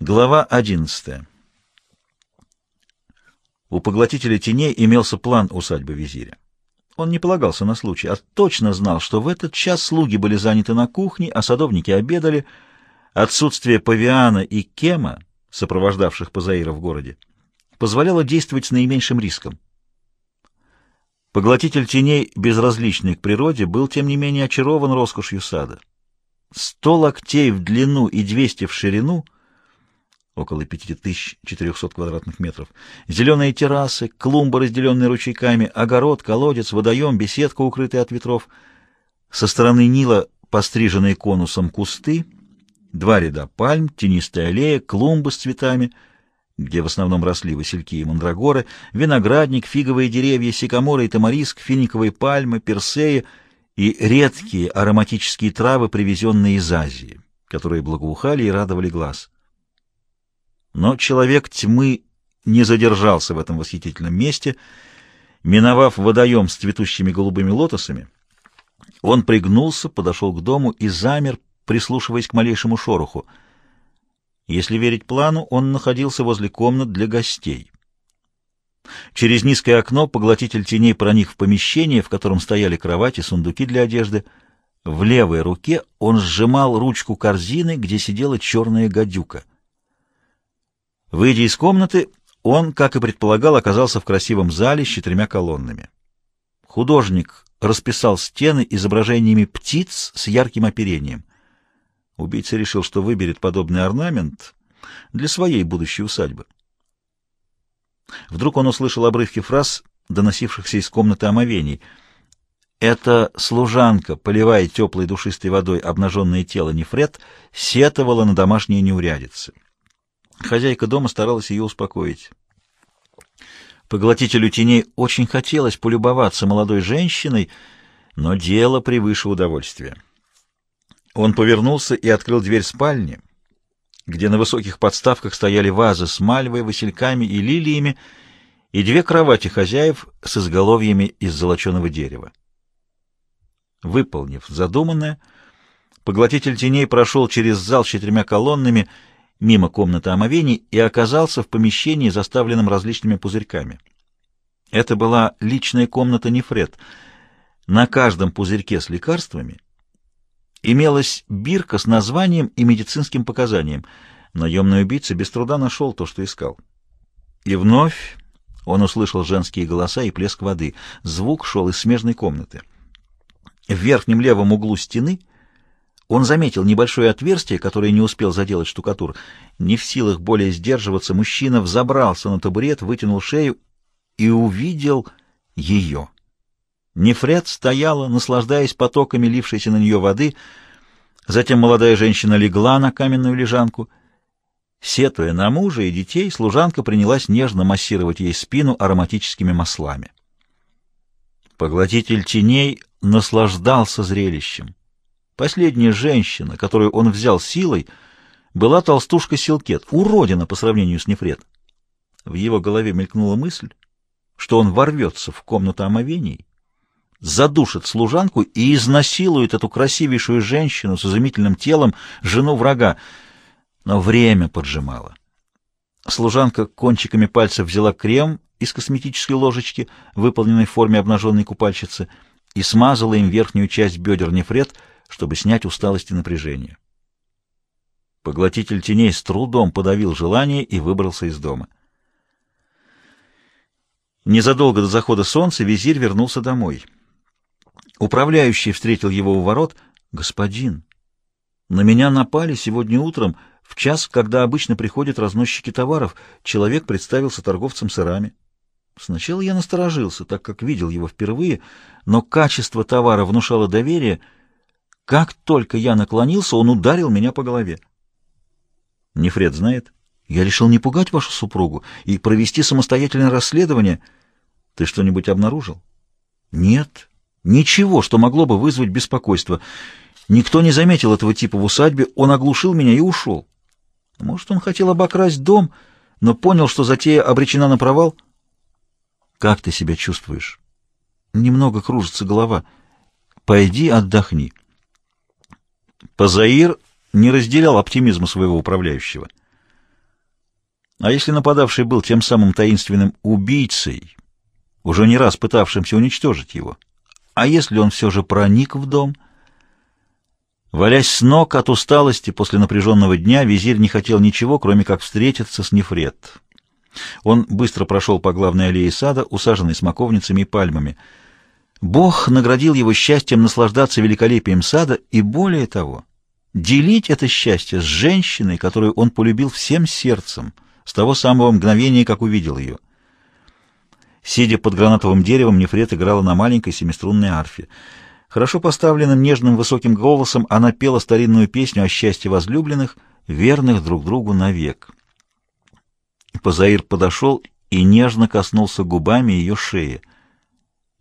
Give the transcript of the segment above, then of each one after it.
Глава 11. У поглотителя теней имелся план усадьбы визиря. Он не полагался на случай, а точно знал, что в этот час слуги были заняты на кухне, а садовники обедали. Отсутствие павиана и кема, сопровождавших Пазаира в городе, позволяло действовать с наименьшим риском. Поглотитель теней, безразличный к природе, был, тем не менее, очарован роскошью сада. Сто локтей в длину и двести в ширину — около 5400 квадратных метров, зеленые террасы, клумбы, разделенные ручейками, огород, колодец, водоем, беседка, укрытая от ветров. Со стороны Нила постриженные конусом кусты, два ряда пальм, тенистая аллея, клумбы с цветами, где в основном росли васильки и мандрагоры, виноградник, фиговые деревья, сикаморы и тамариск, финиковые пальмы, персеи и редкие ароматические травы, привезенные из Азии, которые благоухали и радовали глаз. Но человек тьмы не задержался в этом восхитительном месте. Миновав водоем с цветущими голубыми лотосами, он пригнулся, подошел к дому и замер, прислушиваясь к малейшему шороху. Если верить плану, он находился возле комнат для гостей. Через низкое окно поглотитель теней проник в помещение, в котором стояли кровати, сундуки для одежды. В левой руке он сжимал ручку корзины, где сидела черная гадюка — Выйдя из комнаты, он, как и предполагал, оказался в красивом зале с четырьмя колоннами. Художник расписал стены изображениями птиц с ярким оперением. Убийца решил, что выберет подобный орнамент для своей будущей усадьбы. Вдруг он услышал обрывки фраз, доносившихся из комнаты омовений. Эта служанка, поливая теплой душистой водой обнаженное тело Нефред, сетовала на домашние неурядицы. Хозяйка дома старалась ее успокоить. Поглотителю теней очень хотелось полюбоваться молодой женщиной, но дело превыше удовольствия. Он повернулся и открыл дверь спальни, где на высоких подставках стояли вазы с мальвой, васильками и лилиями, и две кровати хозяев с изголовьями из золоченого дерева. Выполнив задуманное, поглотитель теней прошел через зал с четырьмя колоннами мимо комнаты омовений и оказался в помещении, заставленном различными пузырьками. Это была личная комната Нефред. На каждом пузырьке с лекарствами имелась бирка с названием и медицинским показанием. Наемный убийца без труда нашел то, что искал. И вновь он услышал женские голоса и плеск воды. Звук шел из смежной комнаты. В верхнем левом углу стены он заметил небольшое отверстие, которое не успел заделать штукатур. Не в силах более сдерживаться, мужчина взобрался на табурет, вытянул шею и увидел ее. Нефред стояла, наслаждаясь потоками лившейся на нее воды. Затем молодая женщина легла на каменную лежанку. Сетуя на мужа и детей, служанка принялась нежно массировать ей спину ароматическими маслами. Поглотитель теней наслаждался зрелищем. Последняя женщина, которую он взял силой, была толстушка Силкет, уродина по сравнению с Нефред. В его голове мелькнула мысль, что он ворвется в комнату омовений, задушит служанку и изнасилует эту красивейшую женщину с изумительным телом, жену врага. Но время поджимало. Служанка кончиками пальцев взяла крем из косметической ложечки, выполненной в форме обнаженной купальщицы, и смазала им верхнюю часть бедер Нефред — чтобы снять усталость и напряжение. Поглотитель теней с трудом подавил желание и выбрался из дома. Незадолго до захода солнца визирь вернулся домой. Управляющий встретил его у ворот. «Господин, на меня напали сегодня утром, в час, когда обычно приходят разносчики товаров. Человек представился торговцем сырами. Сначала я насторожился, так как видел его впервые, но качество товара внушало доверие — как только я наклонился, он ударил меня по голове. Нефред знает. Я решил не пугать вашу супругу и провести самостоятельное расследование. Ты что-нибудь обнаружил? Нет. Ничего, что могло бы вызвать беспокойство. Никто не заметил этого типа в усадьбе. Он оглушил меня и ушел. Может, он хотел обокрасть дом, но понял, что затея обречена на провал? Как ты себя чувствуешь? Немного кружится голова. Пойди отдохни. Пазаир не разделял оптимизма своего управляющего. А если нападавший был тем самым таинственным убийцей, уже не раз пытавшимся уничтожить его? А если он все же проник в дом? Валясь с ног от усталости после напряженного дня, визирь не хотел ничего, кроме как встретиться с Нефред. Он быстро прошел по главной аллее сада, усаженной смоковницами и пальмами. Бог наградил его счастьем наслаждаться великолепием сада и, более того, делить это счастье с женщиной, которую он полюбил всем сердцем, с того самого мгновения, как увидел ее. Сидя под гранатовым деревом, Нефрет играла на маленькой семиструнной арфе. Хорошо поставленным нежным высоким голосом она пела старинную песню о счастье возлюбленных, верных друг другу навек. Позаир подошел и нежно коснулся губами ее шеи.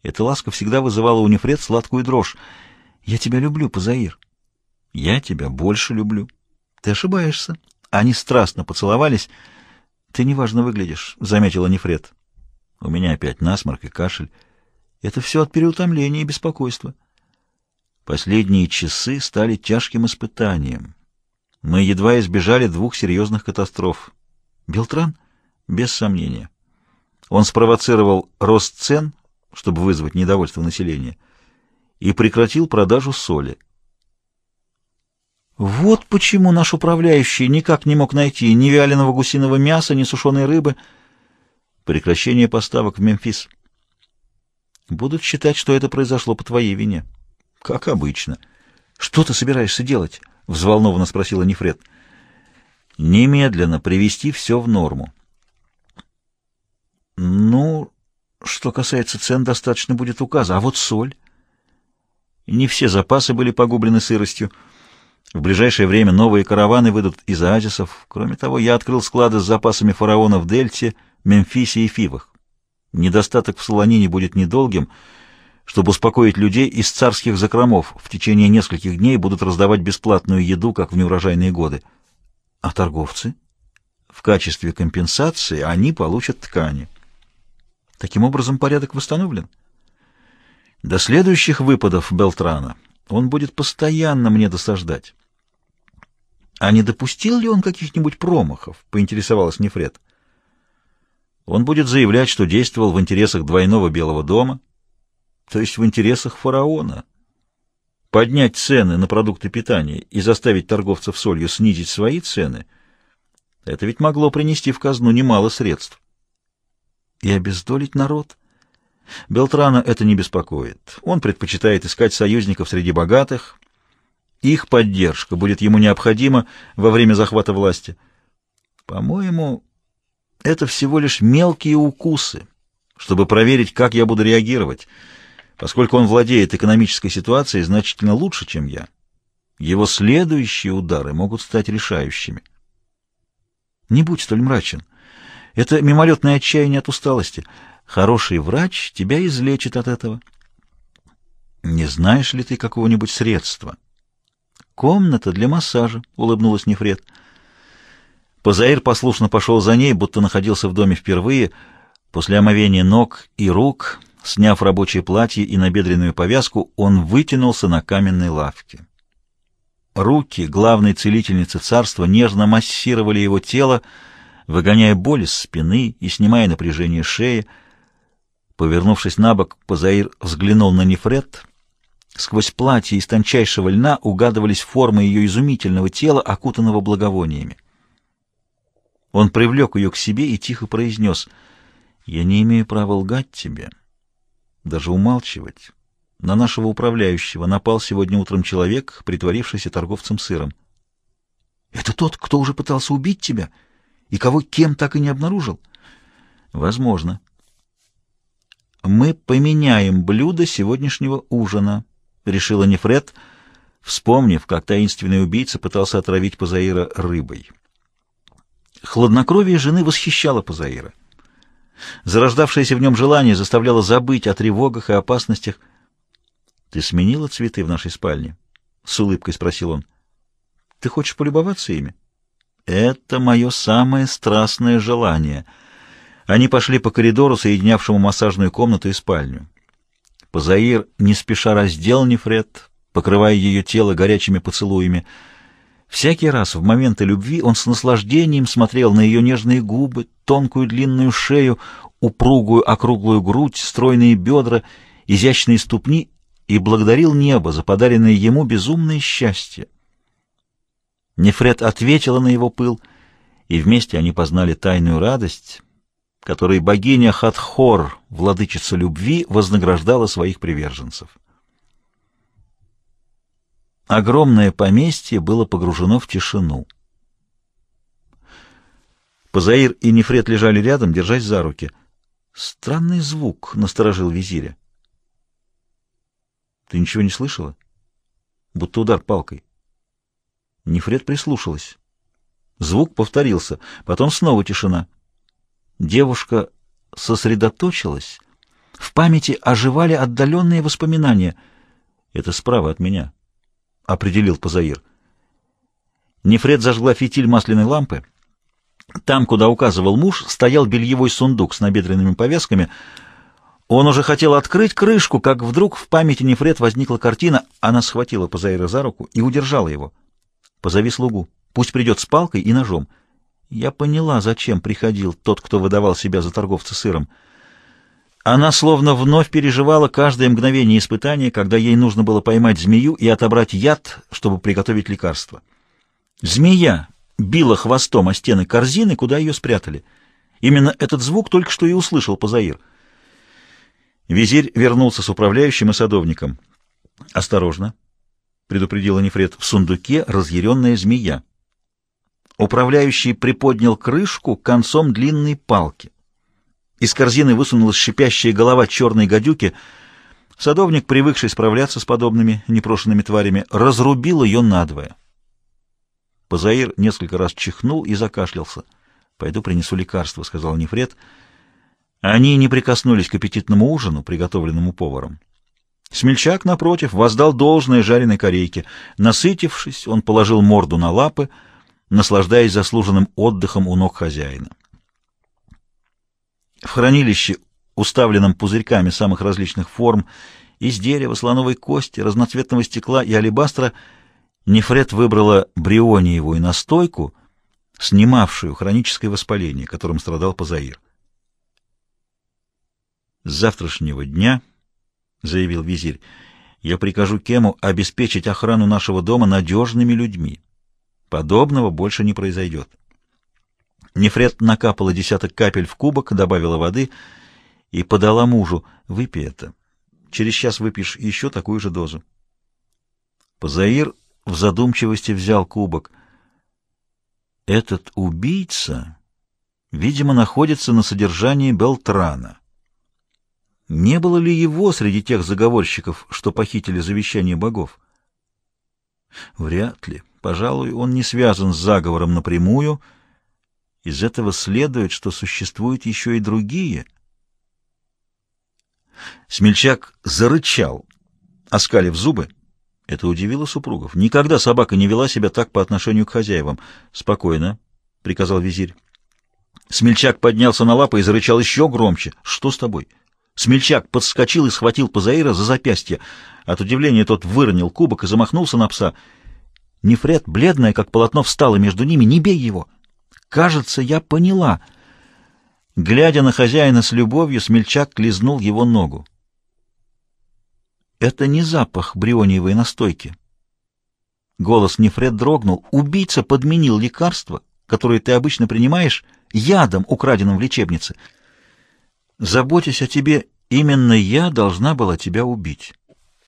Эта ласка всегда вызывала у Нефред сладкую дрожь. «Я тебя люблю, Позаир». «Я тебя больше люблю». «Ты ошибаешься». Они страстно поцеловались. «Ты неважно выглядишь», — заметила Нефред. «У меня опять насморк и кашель. Это все от переутомления и беспокойства». Последние часы стали тяжким испытанием. Мы едва избежали двух серьезных катастроф. Белтран? Без сомнения. Он спровоцировал рост цен, чтобы вызвать недовольство населения, и прекратил продажу соли. Вот почему наш управляющий никак не мог найти ни вяленого гусиного мяса, ни сушеной рыбы. Прекращение поставок в Мемфис. Будут считать, что это произошло по твоей вине. Как обычно. Что ты собираешься делать? Взволнованно спросила Нефред. Немедленно привести все в норму. Ну, что касается цен, достаточно будет указа. А вот соль? Не все запасы были погублены сыростью. В ближайшее время новые караваны выйдут из оазисов. Кроме того, я открыл склады с запасами фараона в Дельте, Мемфисе и Фивах. Недостаток в солонине будет недолгим. Чтобы успокоить людей, из царских закромов в течение нескольких дней будут раздавать бесплатную еду, как в неурожайные годы. А торговцы? В качестве компенсации они получат ткани. Таким образом, порядок восстановлен. До следующих выпадов Белтрана он будет постоянно мне досаждать. А не допустил ли он каких-нибудь промахов, поинтересовалась Нефред. Он будет заявлять, что действовал в интересах двойного Белого дома, то есть в интересах фараона. Поднять цены на продукты питания и заставить торговцев солью снизить свои цены — это ведь могло принести в казну немало средств и обездолить народ. Белтрана это не беспокоит. Он предпочитает искать союзников среди богатых. Их поддержка будет ему необходима во время захвата власти. По-моему, это всего лишь мелкие укусы, чтобы проверить, как я буду реагировать. Поскольку он владеет экономической ситуацией значительно лучше, чем я, его следующие удары могут стать решающими. Не будь столь мрачен. Это мимолетное отчаяние от усталости. Хороший врач тебя излечит от этого. Не знаешь ли ты какого-нибудь средства? Комната для массажа, улыбнулась Нефред. Позаир послушно пошел за ней, будто находился в доме впервые. После омовения ног и рук, сняв рабочее платье и набедренную повязку, он вытянулся на каменной лавке. Руки главной целительницы царства нежно массировали его тело, выгоняя боль из спины и снимая напряжение шеи. Повернувшись на бок, Позаир взглянул на Нефред. Сквозь платье из тончайшего льна угадывались формы ее изумительного тела, окутанного благовониями. Он привлек ее к себе и тихо произнес, «Я не имею права лгать тебе, даже умалчивать. На нашего управляющего напал сегодня утром человек, притворившийся торговцем сыром». «Это тот, кто уже пытался убить тебя?» И кого кем так и не обнаружил? Возможно. Мы поменяем блюдо сегодняшнего ужина, решила Нефред, вспомнив, как таинственный убийца пытался отравить Пазаира рыбой. Хладнокровие жены восхищало Пазаира. Зарождавшееся в нем желание заставляло забыть о тревогах и опасностях. — Ты сменила цветы в нашей спальне? — с улыбкой спросил он. — Ты хочешь полюбоваться ими? — это мое самое страстное желание. Они пошли по коридору, соединявшему массажную комнату и спальню. Позаир не спеша раздел Нефред, покрывая ее тело горячими поцелуями. Всякий раз в моменты любви он с наслаждением смотрел на ее нежные губы, тонкую длинную шею, упругую округлую грудь, стройные бедра, изящные ступни и благодарил небо за подаренное ему безумное счастье. Нефред ответила на его пыл, и вместе они познали тайную радость, которой богиня Хатхор, владычица любви, вознаграждала своих приверженцев. Огромное поместье было погружено в тишину. Позаир и Нефред лежали рядом, держась за руки. Странный звук насторожил визиря. — Ты ничего не слышала? Будто удар палкой. Нефред прислушалась. Звук повторился, потом снова тишина. Девушка сосредоточилась. В памяти оживали отдаленные воспоминания. Это справа от меня определил Позаир. Нефред зажгла фитиль масляной лампы. Там, куда указывал муж, стоял бельевой сундук с набедренными повязками. Он уже хотел открыть крышку, как вдруг в памяти Нефред возникла картина. Она схватила Позаира за руку и удержала его. «Позови слугу. Пусть придет с палкой и ножом». Я поняла, зачем приходил тот, кто выдавал себя за торговца сыром. Она словно вновь переживала каждое мгновение испытания, когда ей нужно было поймать змею и отобрать яд, чтобы приготовить лекарство. Змея била хвостом о стены корзины, куда ее спрятали. Именно этот звук только что и услышал Позаир. Визирь вернулся с управляющим и садовником. «Осторожно!» — предупредила Нефред. «В сундуке разъяренная змея». Управляющий приподнял крышку концом длинной палки. Из корзины высунулась шипящая голова черной гадюки. Садовник, привыкший справляться с подобными непрошенными тварями, разрубил ее надвое. Позаир несколько раз чихнул и закашлялся. «Пойду принесу лекарство», — сказал Нефред. Они не прикоснулись к аппетитному ужину, приготовленному поваром. Смельчак, напротив, воздал должное жареной корейке. Насытившись, он положил морду на лапы, наслаждаясь заслуженным отдыхом у ног хозяина. В хранилище, уставленном пузырьками самых различных форм, из дерева, слоновой кости, разноцветного стекла и алебастра, Нефред выбрала бриониевую настойку, снимавшую хроническое воспаление, которым страдал Пазаир. «С завтрашнего дня, — заявил визирь, — я прикажу Кему обеспечить охрану нашего дома надежными людьми. Подобного больше не произойдет». Нефред накапала десяток капель в кубок, добавила воды и подала мужу. «Выпей это. Через час выпьешь еще такую же дозу». Позаир в задумчивости взял кубок. «Этот убийца, видимо, находится на содержании Белтрана. Не было ли его среди тех заговорщиков, что похитили завещание богов?» «Вряд ли. Пожалуй, он не связан с заговором напрямую» Из этого следует, что существуют еще и другие. Смельчак зарычал, оскалив зубы. Это удивило супругов. Никогда собака не вела себя так по отношению к хозяевам. «Спокойно», — приказал визирь. Смельчак поднялся на лапы и зарычал еще громче. «Что с тобой?» Смельчак подскочил и схватил Пазаира за запястье. От удивления тот выронил кубок и замахнулся на пса. Нефред, бледная, как полотно, встала между ними. «Не бей его!» Кажется, я поняла. Глядя на хозяина с любовью, смельчак лизнул его ногу. Это не запах бриониевой настойки. Голос Нефред дрогнул. Убийца подменил лекарство, которое ты обычно принимаешь, ядом, украденным в лечебнице. Заботясь о тебе, именно я должна была тебя убить.